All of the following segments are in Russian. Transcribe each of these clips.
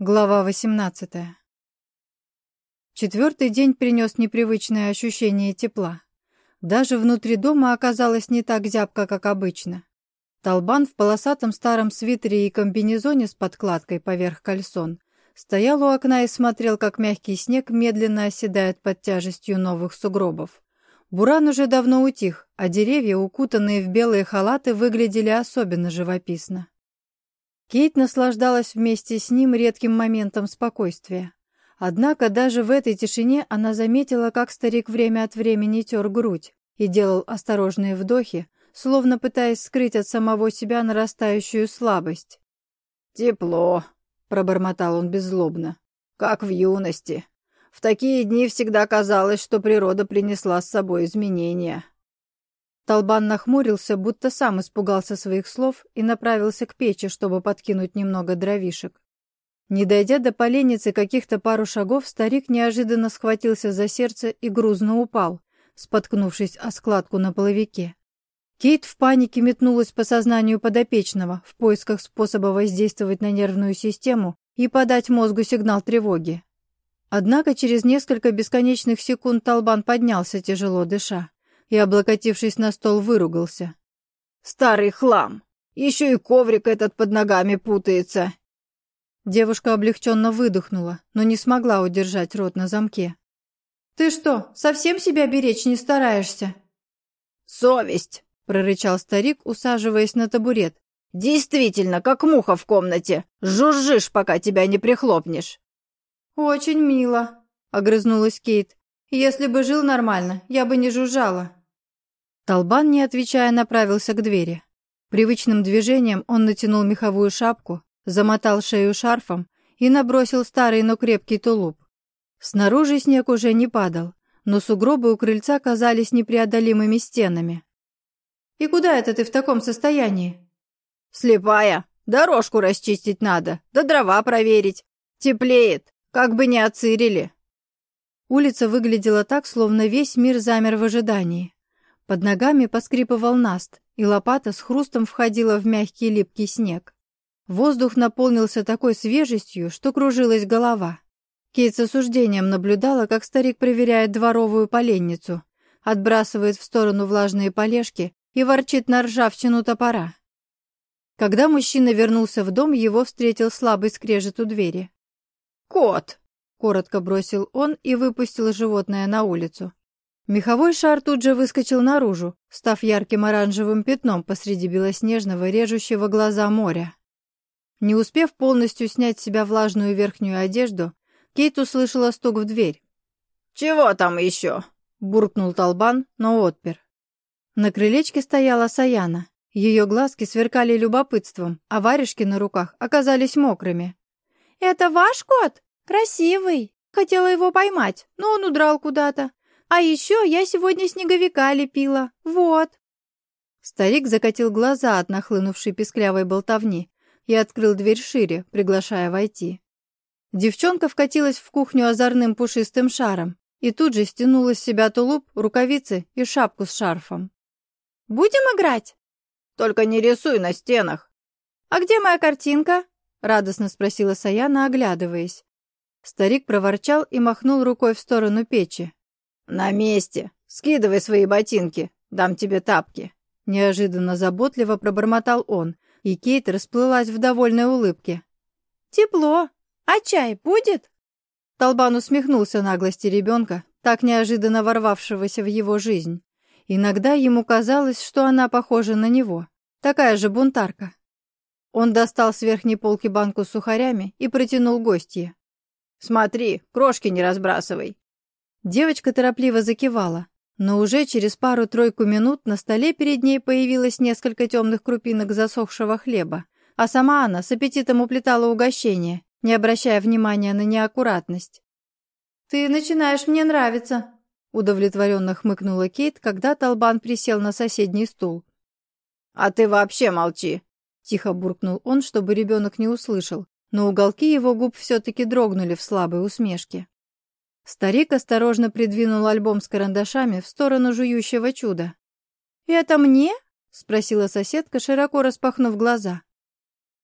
Глава 18 Четвертый день принес непривычное ощущение тепла. Даже внутри дома оказалось не так зябко, как обычно. Толбан в полосатом старом свитере и комбинезоне с подкладкой поверх кальсон стоял у окна и смотрел, как мягкий снег медленно оседает под тяжестью новых сугробов. Буран уже давно утих, а деревья, укутанные в белые халаты, выглядели особенно живописно. Кейт наслаждалась вместе с ним редким моментом спокойствия. Однако даже в этой тишине она заметила, как старик время от времени тер грудь и делал осторожные вдохи, словно пытаясь скрыть от самого себя нарастающую слабость. «Тепло», — пробормотал он беззлобно, — «как в юности. В такие дни всегда казалось, что природа принесла с собой изменения». Толбан нахмурился, будто сам испугался своих слов и направился к печи, чтобы подкинуть немного дровишек. Не дойдя до поленницы каких-то пару шагов, старик неожиданно схватился за сердце и грузно упал, споткнувшись о складку на половике. Кейт в панике метнулась по сознанию подопечного в поисках способа воздействовать на нервную систему и подать мозгу сигнал тревоги. Однако через несколько бесконечных секунд Толбан поднялся, тяжело дыша и, облокотившись на стол, выругался. «Старый хлам! Еще и коврик этот под ногами путается!» Девушка облегченно выдохнула, но не смогла удержать рот на замке. «Ты что, совсем себя беречь не стараешься?» «Совесть!» — прорычал старик, усаживаясь на табурет. «Действительно, как муха в комнате. Жужжишь, пока тебя не прихлопнешь». «Очень мило», — огрызнулась Кейт. «Если бы жил нормально, я бы не жужжала». Толбан, не отвечая, направился к двери. Привычным движением он натянул меховую шапку, замотал шею шарфом и набросил старый, но крепкий тулуп. Снаружи снег уже не падал, но сугробы у крыльца казались непреодолимыми стенами. «И куда это ты в таком состоянии?» «Слепая! Дорожку расчистить надо, да дрова проверить. Теплеет, как бы не отцирили». Улица выглядела так, словно весь мир замер в ожидании. Под ногами поскрипывал наст, и лопата с хрустом входила в мягкий липкий снег. Воздух наполнился такой свежестью, что кружилась голова. Кейт с осуждением наблюдала, как старик проверяет дворовую поленницу, отбрасывает в сторону влажные полежки и ворчит на ржавчину топора. Когда мужчина вернулся в дом, его встретил слабый скрежет у двери. «Кот!» — коротко бросил он и выпустил животное на улицу. Меховой шар тут же выскочил наружу, став ярким оранжевым пятном посреди белоснежного, режущего глаза моря. Не успев полностью снять с себя влажную верхнюю одежду, Кейт услышала стук в дверь. «Чего там еще?» — буркнул Толбан, но отпер. На крылечке стояла Саяна. Ее глазки сверкали любопытством, а варежки на руках оказались мокрыми. «Это ваш кот? Красивый. Хотела его поймать, но он удрал куда-то. А еще я сегодня снеговика лепила. Вот». Старик закатил глаза от нахлынувшей песклявой болтовни и открыл дверь шире, приглашая войти. Девчонка вкатилась в кухню озорным пушистым шаром и тут же стянула с себя тулуп, рукавицы и шапку с шарфом. «Будем играть?» «Только не рисуй на стенах!» «А где моя картинка?» — радостно спросила Саяна, оглядываясь. Старик проворчал и махнул рукой в сторону печи. «На месте! Скидывай свои ботинки, дам тебе тапки!» Неожиданно заботливо пробормотал он, и Кейт расплылась в довольной улыбке. «Тепло! А чай будет?» Толбан усмехнулся наглости ребенка, так неожиданно ворвавшегося в его жизнь. Иногда ему казалось, что она похожа на него, такая же бунтарка. Он достал с верхней полки банку с сухарями и протянул гостье. «Смотри, крошки не разбрасывай!» Девочка торопливо закивала, но уже через пару-тройку минут на столе перед ней появилось несколько темных крупинок засохшего хлеба, а сама она с аппетитом уплетала угощение, не обращая внимания на неаккуратность. «Ты начинаешь мне нравиться», — удовлетворенно хмыкнула Кейт, когда Толбан присел на соседний стул. «А ты вообще молчи», — тихо буркнул он, чтобы ребенок не услышал, но уголки его губ все-таки дрогнули в слабой усмешке. Старик осторожно придвинул альбом с карандашами в сторону жующего чуда. «Это мне?» — спросила соседка, широко распахнув глаза.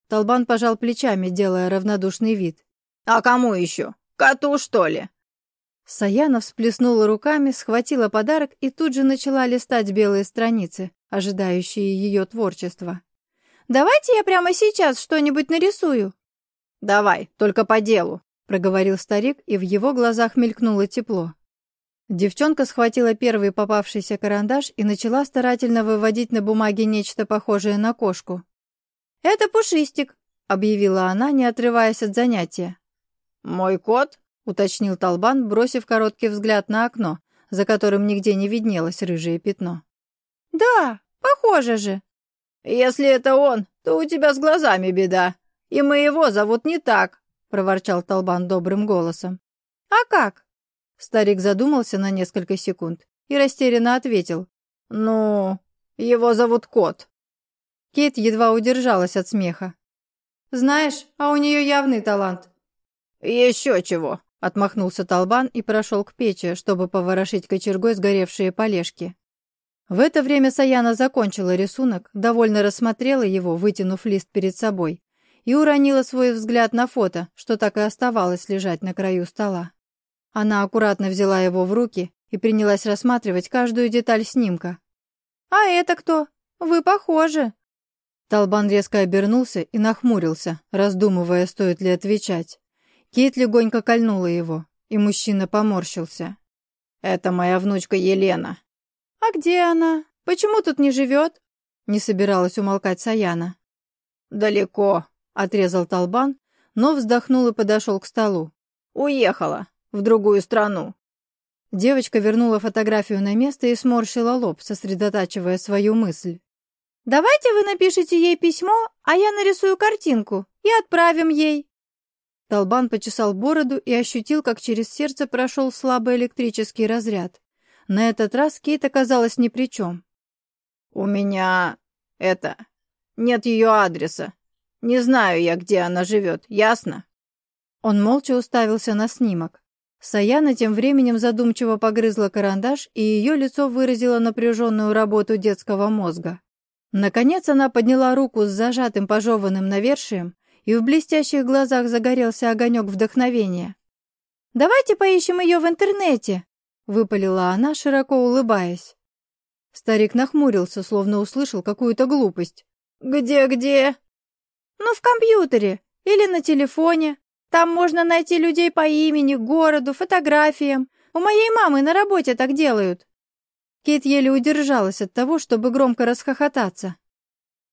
Толбан пожал плечами, делая равнодушный вид. «А кому еще? Коту, что ли?» Саяна всплеснула руками, схватила подарок и тут же начала листать белые страницы, ожидающие ее творчества. «Давайте я прямо сейчас что-нибудь нарисую». «Давай, только по делу», — проговорил старик, и в его глазах мелькнуло тепло. Девчонка схватила первый попавшийся карандаш и начала старательно выводить на бумаге нечто похожее на кошку. «Это Пушистик», — объявила она, не отрываясь от занятия. «Мой кот?» — уточнил Толбан, бросив короткий взгляд на окно, за которым нигде не виднелось рыжее пятно. «Да, похоже же». «Если это он, то у тебя с глазами беда, и моего зовут не так», — проворчал Толбан добрым голосом. «А как?» Старик задумался на несколько секунд и растерянно ответил. «Ну, его зовут Кот». Кейт едва удержалась от смеха. «Знаешь, а у нее явный талант». «Еще чего», Отмахнулся Толбан и прошел к печи, чтобы поворошить кочергой сгоревшие полежки. В это время Саяна закончила рисунок, довольно рассмотрела его, вытянув лист перед собой, и уронила свой взгляд на фото, что так и оставалось лежать на краю стола. Она аккуратно взяла его в руки и принялась рассматривать каждую деталь снимка. «А это кто? Вы похожи!» Толбан резко обернулся и нахмурился, раздумывая, стоит ли отвечать. Кейт легонько кольнула его, и мужчина поморщился. «Это моя внучка Елена». «А где она? Почему тут не живет?» Не собиралась умолкать Саяна. «Далеко», — отрезал Толбан, но вздохнул и подошел к столу. «Уехала. В другую страну». Девочка вернула фотографию на место и сморщила лоб, сосредотачивая свою мысль. «Давайте вы напишите ей письмо, а я нарисую картинку и отправим ей», Толбан почесал бороду и ощутил, как через сердце прошел слабый электрический разряд. На этот раз Кейт оказалась ни при чем. «У меня... это... нет ее адреса. Не знаю я, где она живет, ясно?» Он молча уставился на снимок. Саяна тем временем задумчиво погрызла карандаш, и ее лицо выразило напряженную работу детского мозга. Наконец она подняла руку с зажатым пожеванным навершием и в блестящих глазах загорелся огонек вдохновения. «Давайте поищем ее в интернете», — выпалила она, широко улыбаясь. Старик нахмурился, словно услышал какую-то глупость. «Где-где?» «Ну, в компьютере или на телефоне. Там можно найти людей по имени, городу, фотографиям. У моей мамы на работе так делают». Кейт еле удержалась от того, чтобы громко расхохотаться.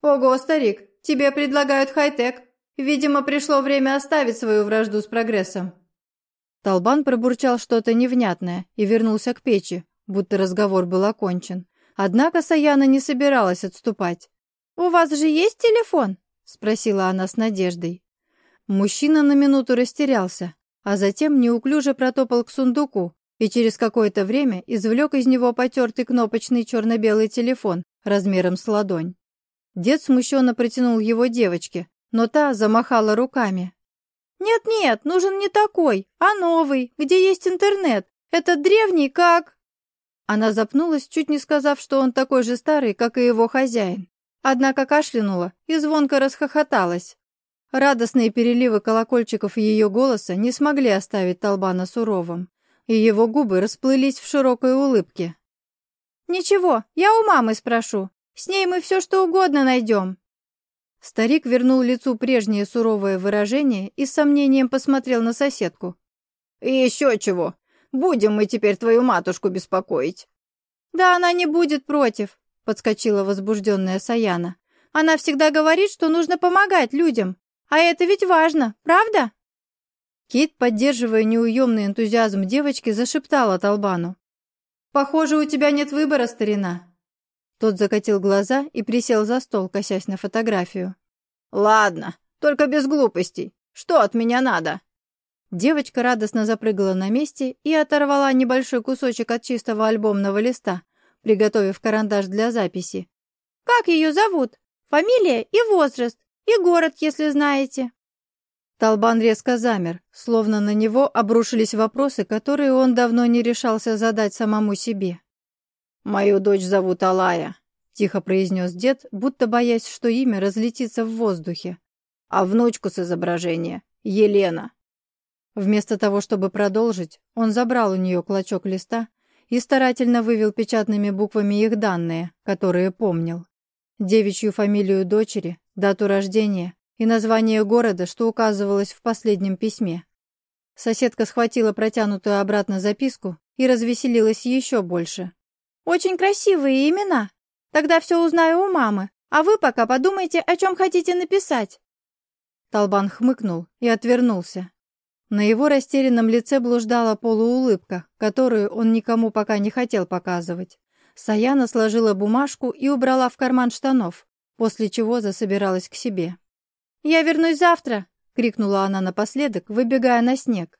«Ого, старик, тебе предлагают хай-тек. Видимо, пришло время оставить свою вражду с прогрессом. Толбан пробурчал что-то невнятное и вернулся к печи, будто разговор был окончен. Однако Саяна не собиралась отступать. «У вас же есть телефон?» — спросила она с надеждой. Мужчина на минуту растерялся, а затем неуклюже протопал к сундуку и через какое-то время извлек из него потертый кнопочный черно-белый телефон размером с ладонь. Дед смущенно протянул его девочке, но та замахала руками. «Нет-нет, нужен не такой, а новый, где есть интернет. Этот древний как...» Она запнулась, чуть не сказав, что он такой же старый, как и его хозяин. Однако кашлянула и звонко расхохоталась. Радостные переливы колокольчиков ее голоса не смогли оставить Толбана суровым, и его губы расплылись в широкой улыбке. «Ничего, я у мамы спрошу. С ней мы все что угодно найдем». Старик вернул лицу прежнее суровое выражение и с сомнением посмотрел на соседку. «И еще чего? Будем мы теперь твою матушку беспокоить». «Да она не будет против», — подскочила возбужденная Саяна. «Она всегда говорит, что нужно помогать людям. А это ведь важно, правда?» Кит, поддерживая неуемный энтузиазм девочки, зашептала Толбану. «Похоже, у тебя нет выбора, старина. Тот закатил глаза и присел за стол, косясь на фотографию. «Ладно, только без глупостей. Что от меня надо?» Девочка радостно запрыгала на месте и оторвала небольшой кусочек от чистого альбомного листа, приготовив карандаш для записи. «Как ее зовут? Фамилия и возраст, и город, если знаете». Толбан резко замер, словно на него обрушились вопросы, которые он давно не решался задать самому себе. «Мою дочь зовут Алая», — тихо произнес дед, будто боясь, что имя разлетится в воздухе. «А внучку с изображения — Елена». Вместо того, чтобы продолжить, он забрал у нее клочок листа и старательно вывел печатными буквами их данные, которые помнил. Девичью фамилию дочери, дату рождения и название города, что указывалось в последнем письме. Соседка схватила протянутую обратно записку и развеселилась еще больше. «Очень красивые имена. Тогда все узнаю у мамы, а вы пока подумайте, о чем хотите написать». Толбан хмыкнул и отвернулся. На его растерянном лице блуждала полуулыбка, которую он никому пока не хотел показывать. Саяна сложила бумажку и убрала в карман штанов, после чего засобиралась к себе. «Я вернусь завтра!» — крикнула она напоследок, выбегая на снег.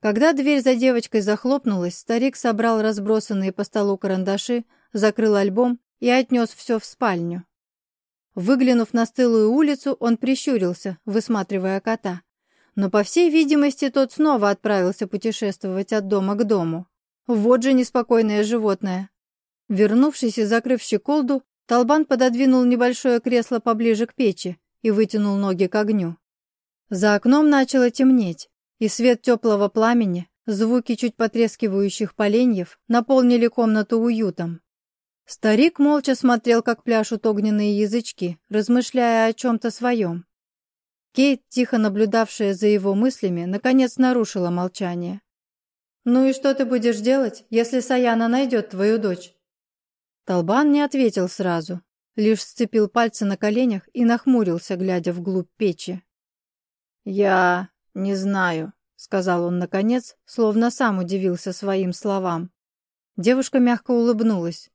Когда дверь за девочкой захлопнулась, старик собрал разбросанные по столу карандаши, закрыл альбом и отнес все в спальню. Выглянув на стылую улицу, он прищурился, высматривая кота но, по всей видимости, тот снова отправился путешествовать от дома к дому. Вот же неспокойное животное. Вернувшись и закрыв щеколду, Толбан пододвинул небольшое кресло поближе к печи и вытянул ноги к огню. За окном начало темнеть, и свет теплого пламени, звуки чуть потрескивающих поленьев наполнили комнату уютом. Старик молча смотрел, как пляшут огненные язычки, размышляя о чем-то своем. Кейт, тихо наблюдавшая за его мыслями, наконец нарушила молчание. «Ну и что ты будешь делать, если Саяна найдет твою дочь?» Толбан не ответил сразу, лишь сцепил пальцы на коленях и нахмурился, глядя вглубь печи. «Я не знаю», — сказал он наконец, словно сам удивился своим словам. Девушка мягко улыбнулась.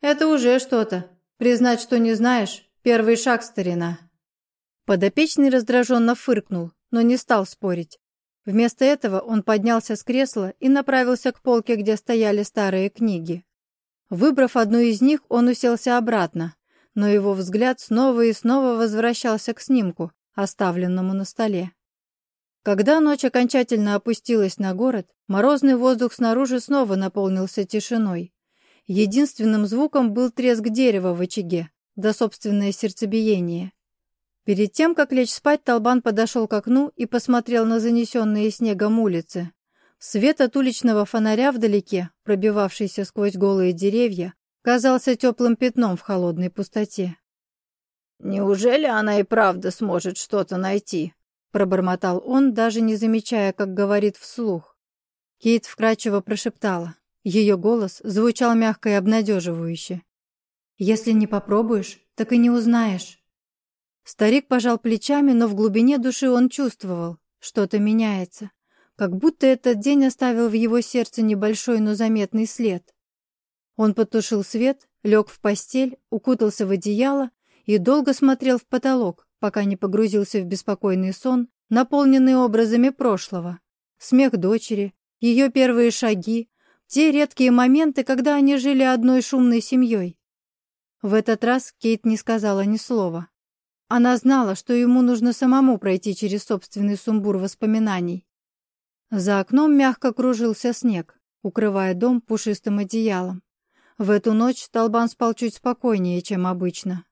«Это уже что-то. Признать, что не знаешь, первый шаг, старина». Подопечный раздраженно фыркнул, но не стал спорить. Вместо этого он поднялся с кресла и направился к полке, где стояли старые книги. Выбрав одну из них, он уселся обратно, но его взгляд снова и снова возвращался к снимку, оставленному на столе. Когда ночь окончательно опустилась на город, морозный воздух снаружи снова наполнился тишиной. Единственным звуком был треск дерева в очаге, да собственное сердцебиение. Перед тем, как лечь спать, Толбан подошел к окну и посмотрел на занесенные снегом улицы. Свет от уличного фонаря вдалеке, пробивавшийся сквозь голые деревья, казался теплым пятном в холодной пустоте. «Неужели она и правда сможет что-то найти?» пробормотал он, даже не замечая, как говорит вслух. Кейт вкрадчиво прошептала. Ее голос звучал мягко и обнадеживающе. «Если не попробуешь, так и не узнаешь». Старик пожал плечами, но в глубине души он чувствовал, что-то меняется, как будто этот день оставил в его сердце небольшой, но заметный след. Он потушил свет, лег в постель, укутался в одеяло и долго смотрел в потолок, пока не погрузился в беспокойный сон, наполненный образами прошлого. Смех дочери, ее первые шаги, те редкие моменты, когда они жили одной шумной семьей. В этот раз Кейт не сказала ни слова. Она знала, что ему нужно самому пройти через собственный сумбур воспоминаний. За окном мягко кружился снег, укрывая дом пушистым одеялом. В эту ночь Толбан спал чуть спокойнее, чем обычно.